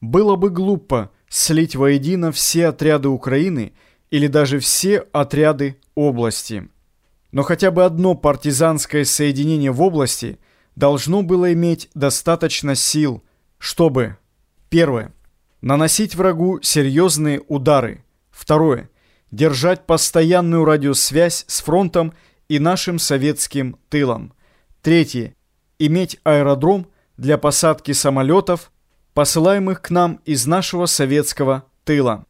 Было бы глупо слить воедино все отряды Украины или даже все отряды области. Но хотя бы одно партизанское соединение в области должно было иметь достаточно сил, чтобы Первое. Наносить врагу серьезные удары. Второе. Держать постоянную радиосвязь с фронтом и нашим советским тылом. Третье. Иметь аэродром для посадки самолетов, посылаемых к нам из нашего советского тыла.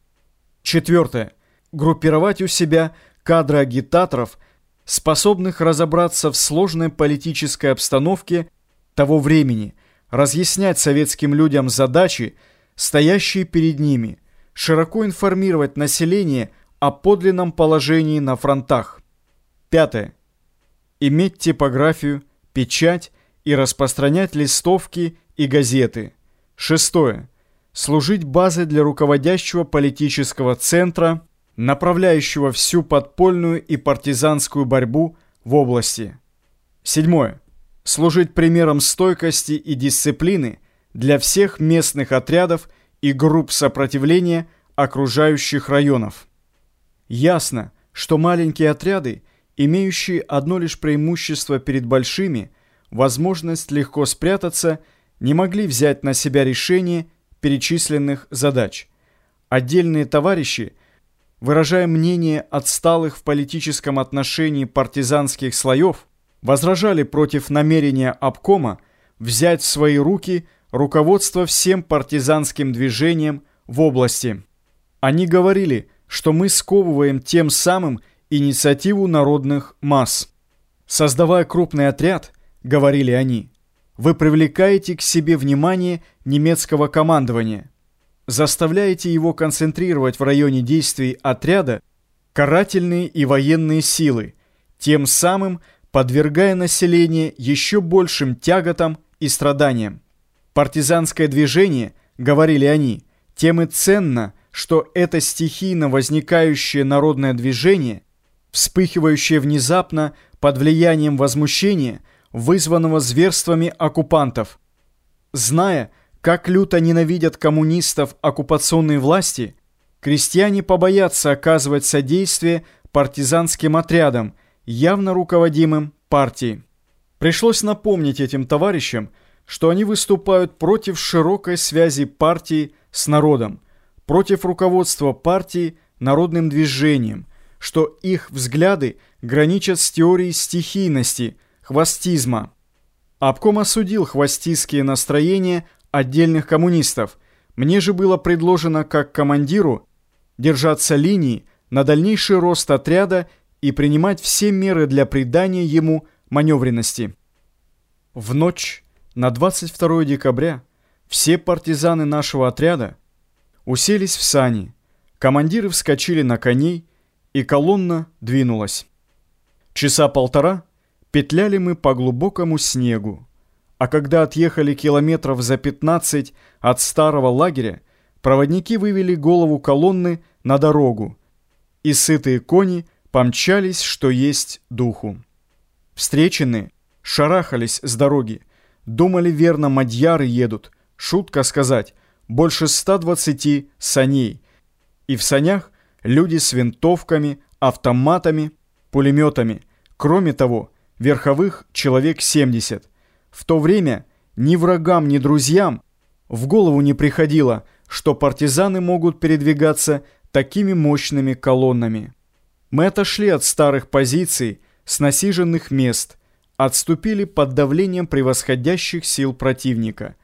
Четвертое. Группировать у себя кадры агитаторов, способных разобраться в сложной политической обстановке того времени, разъяснять советским людям задачи, стоящие перед ними, широко информировать население о подлинном положении на фронтах. Пятое. Иметь типографию, печать и распространять листовки и газеты. Шестое. Служить базой для руководящего политического центра, направляющего всю подпольную и партизанскую борьбу в области. Седьмое. Служить примером стойкости и дисциплины для всех местных отрядов и групп сопротивления окружающих районов. Ясно, что маленькие отряды, имеющие одно лишь преимущество перед большими, возможность легко спрятаться, не могли взять на себя решение перечисленных задач. Отдельные товарищи, выражая мнение отсталых в политическом отношении партизанских слоев, возражали против намерения обкома взять в свои руки руководство всем партизанским движением в области. Они говорили, что мы сковываем тем самым инициативу народных масс. Создавая крупный отряд, говорили они, вы привлекаете к себе внимание немецкого командования, заставляете его концентрировать в районе действий отряда карательные и военные силы, тем самым подвергая население еще большим тяготам и страданиям. Партизанское движение, говорили они, тем и ценно, что это стихийно возникающее народное движение, вспыхивающее внезапно под влиянием возмущения, вызванного зверствами оккупантов. Зная, как люто ненавидят коммунистов оккупационные власти, крестьяне побоятся оказывать содействие партизанским отрядам, явно руководимым партией. Пришлось напомнить этим товарищам, что они выступают против широкой связи партии с народом, против руководства партии народным движением, что их взгляды граничат с теорией стихийности, хвостизма. Обком осудил хвостистские настроения отдельных коммунистов. Мне же было предложено как командиру держаться линии на дальнейший рост отряда и принимать все меры для придания ему маневренности. В ночь на 22 декабря все партизаны нашего отряда уселись в сани, командиры вскочили на коней, и колонна двинулась. Часа полтора петляли мы по глубокому снегу, а когда отъехали километров за 15 от старого лагеря, проводники вывели голову колонны на дорогу, и сытые кони помчались, что есть духу. Встреченные шарахались с дороги, думали верно, мадьяры едут, шутка сказать, больше 120 саней, и в санях люди с винтовками, автоматами, пулеметами, кроме того, верховых человек 70. В то время ни врагам, ни друзьям в голову не приходило, что партизаны могут передвигаться такими мощными колоннами. Мы отошли от старых позиций, с насиженных мест, отступили под давлением превосходящих сил противника.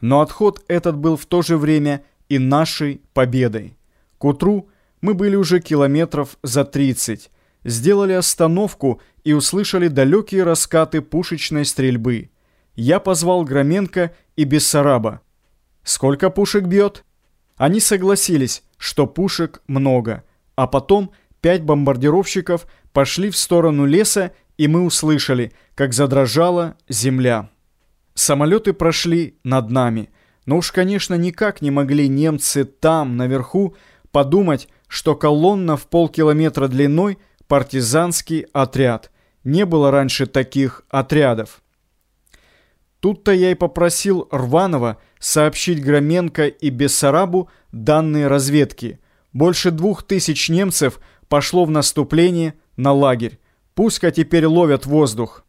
Но отход этот был в то же время и нашей победой. К утру мы были уже километров за 30, сделали остановку и услышали далекие раскаты пушечной стрельбы. Я позвал Громенко и Бессараба. «Сколько пушек бьет?» Они согласились, что пушек много, а потом пять бомбардировщиков пошли в сторону леса, и мы услышали, как задрожала земля. Самолеты прошли над нами, но уж, конечно, никак не могли немцы там, наверху, подумать, что колонна в полкилометра длиной – партизанский отряд. Не было раньше таких отрядов. Тут-то я и попросил Рванова сообщить Громенко и Бессарабу данные разведки. Больше двух тысяч немцев пошло в наступление на лагерь. Пусть-ка теперь ловят воздух.